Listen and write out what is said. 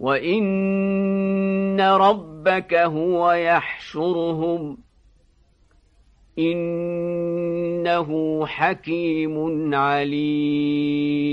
وإن ربك هو يحشرهم إنه حكيم عليم